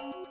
Música